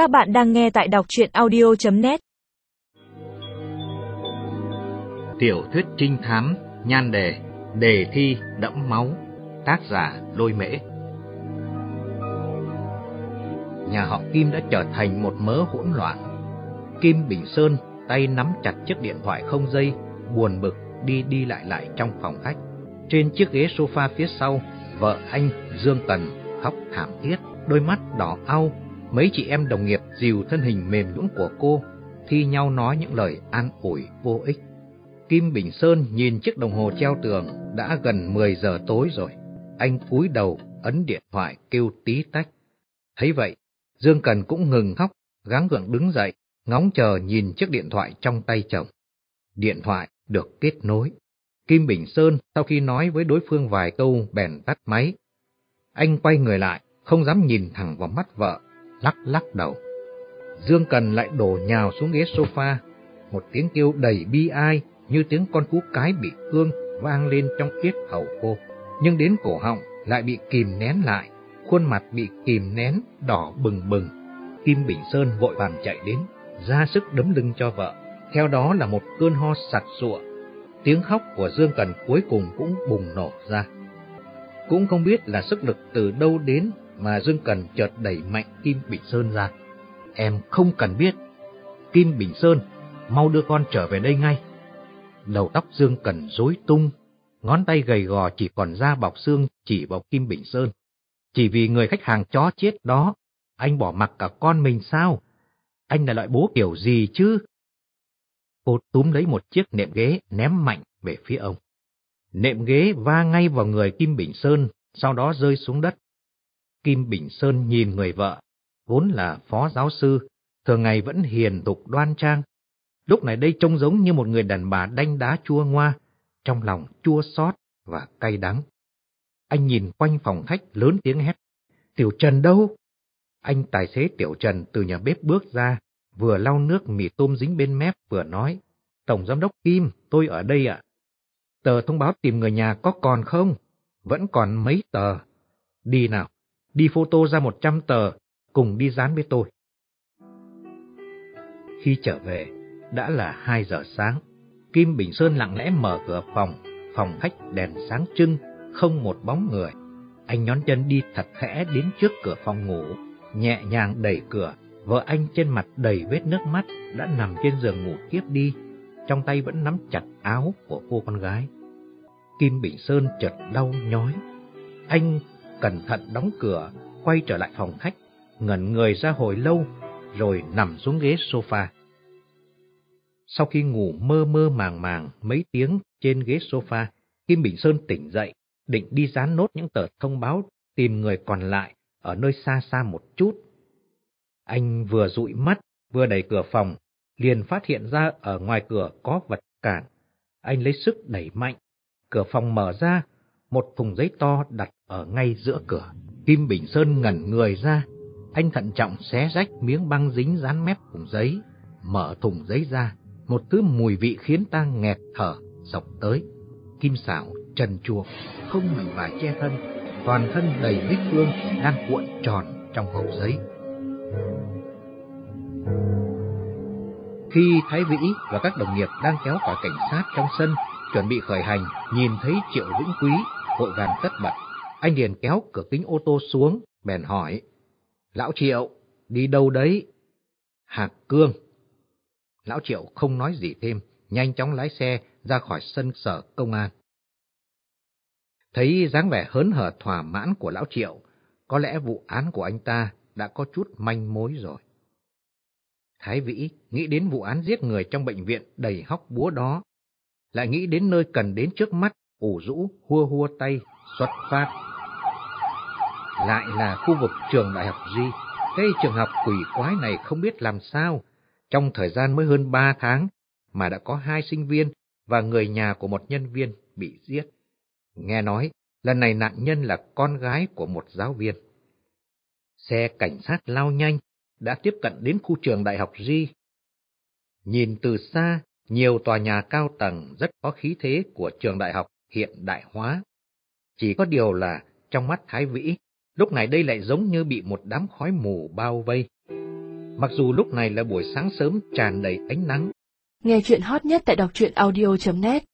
Các bạn đang nghe tại đọc chuyện audio.net Tiểu thuyết trinh thám, nhan đề, đề thi đẫm máu, tác giả lôi mễ. Nhà họ Kim đã trở thành một mớ hỗn loạn. Kim Bình Sơn tay nắm chặt chiếc điện thoại không dây, buồn bực đi đi lại lại trong phòng khách. Trên chiếc ghế sofa phía sau, vợ anh Dương Tần khóc thảm thiết, đôi mắt đỏ au. Mấy chị em đồng nghiệp dìu thân hình mềm nhũn của cô, thi nhau nói những lời an ủi vô ích. Kim Bình Sơn nhìn chiếc đồng hồ treo tường, đã gần 10 giờ tối rồi. Anh cúi đầu, ấn điện thoại kêu tí tách. Thấy vậy, Dương Cần cũng ngừng khóc, gắng gượng đứng dậy, ngóng chờ nhìn chiếc điện thoại trong tay chồng. Điện thoại được kết nối. Kim Bình Sơn sau khi nói với đối phương vài câu bèn tắt máy. Anh quay người lại, không dám nhìn thẳng vào mắt vợ, lắc lắc đầu. Dương Cần lại đổ nhào xuống ghế sofa, một tiếng kêu đầy bi ai như tiếng con cú cái bị cương vang lên trong yết hầu cô, nhưng đến cổ họng lại bị kìm nén lại, khuôn mặt bị kìm nén đỏ bừng bừng. Kim Bình Sơn vội vàng chạy đến, ra sức đấm lưng cho vợ, theo đó là một cơn ho sặc sụa. Tiếng khóc của Dương Cần cuối cùng cũng bùng nổ ra. Cũng không biết là sức lực từ đâu đến mà Dương Cần chợt đẩy mạnh Kim Bình Sơn ra. Em không cần biết. Kim Bình Sơn, mau đưa con trở về đây ngay. Đầu tóc Dương Cần rối tung, ngón tay gầy gò chỉ còn da bọc xương chỉ vào Kim Bình Sơn. Chỉ vì người khách hàng chó chết đó, anh bỏ mặc cả con mình sao? Anh là loại bố kiểu gì chứ? Cô túm lấy một chiếc nệm ghế ném mạnh về phía ông. Nệm ghế va ngay vào người Kim Bình Sơn, sau đó rơi xuống đất. Kim Bình Sơn nhìn người vợ, vốn là phó giáo sư, thường ngày vẫn hiền tục đoan trang. Lúc này đây trông giống như một người đàn bà đanh đá chua ngoa, trong lòng chua xót và cay đắng. Anh nhìn quanh phòng khách lớn tiếng hét. Tiểu Trần đâu? Anh tài xế Tiểu Trần từ nhà bếp bước ra, vừa lau nước mì tôm dính bên mép vừa nói. Tổng giám đốc Kim, tôi ở đây ạ. Tờ thông báo tìm người nhà có còn không? Vẫn còn mấy tờ. Đi nào, đi photo ra một trăm tờ, cùng đi dán với tôi. Khi trở về, đã là hai giờ sáng. Kim Bình Sơn lặng lẽ mở cửa phòng, phòng khách đèn sáng trưng, không một bóng người. Anh nhón chân đi thật khẽ đến trước cửa phòng ngủ, nhẹ nhàng đẩy cửa. Vợ anh trên mặt đầy vết nước mắt đã nằm trên giường ngủ tiếp đi, trong tay vẫn nắm chặt áo của cô con gái. Kim Bình Sơn chợt đau nhói. Anh cẩn thận đóng cửa, quay trở lại phòng khách, ngẩn người ra hồi lâu, rồi nằm xuống ghế sofa. Sau khi ngủ mơ mơ màng màng mấy tiếng trên ghế sofa, Kim Bình Sơn tỉnh dậy, định đi dán nốt những tờ thông báo tìm người còn lại ở nơi xa xa một chút. Anh vừa dụi mắt, vừa đẩy cửa phòng, liền phát hiện ra ở ngoài cửa có vật cản. Anh lấy sức đẩy mạnh, cửa phòng mở ra, một thùng giấy to đặt ở ngay giữa cửa. Kim Bình Sơn ngẩn người ra, anh thận trọng xé rách miếng băng dính dán mép thùng giấy, mở thùng giấy ra, một thứ mùi vị khiến ta nghẹt thở dọc tới. Kim xảo trần chuộc, không mảnh vải che thân, toàn thân đầy vết thương đang cuộn tròn trong hộp giấy. Khi Thái Vĩ và các đồng nghiệp đang kéo cả cảnh sát trong sân, chuẩn bị khởi hành, nhìn thấy Triệu Vĩnh Quý, vội vàng tất bật. Anh liền kéo cửa kính ô tô xuống, bèn hỏi. Lão Triệu, đi đâu đấy? Hạc Cương. Lão Triệu không nói gì thêm, nhanh chóng lái xe ra khỏi sân sở công an. Thấy dáng vẻ hớn hở thỏa mãn của Lão Triệu, có lẽ vụ án của anh ta đã có chút manh mối rồi. Thái Vĩ nghĩ đến vụ án giết người trong bệnh viện đầy hóc búa đó, lại nghĩ đến nơi cần đến trước mắt, ủ rũ, hua hua tay, xuất phát. Lại là khu vực trường đại học Di, cái trường học quỷ quái này không biết làm sao, trong thời gian mới hơn ba tháng mà đã có hai sinh viên và người nhà của một nhân viên bị giết. Nghe nói, lần này nạn nhân là con gái của một giáo viên. Xe cảnh sát lao nhanh, đã tiếp cận đến khu trường đại học Di. Nhìn từ xa, nhiều tòa nhà cao tầng rất có khí thế của trường đại học hiện đại hóa. Chỉ có điều là trong mắt Thái Vĩ, lúc này đây lại giống như bị một đám khói mù bao vây. mặc dù lúc này là buổi sáng sớm tràn đầy ánh nắng. Nghe chuyện hot nhất tại đọc truyện audio.net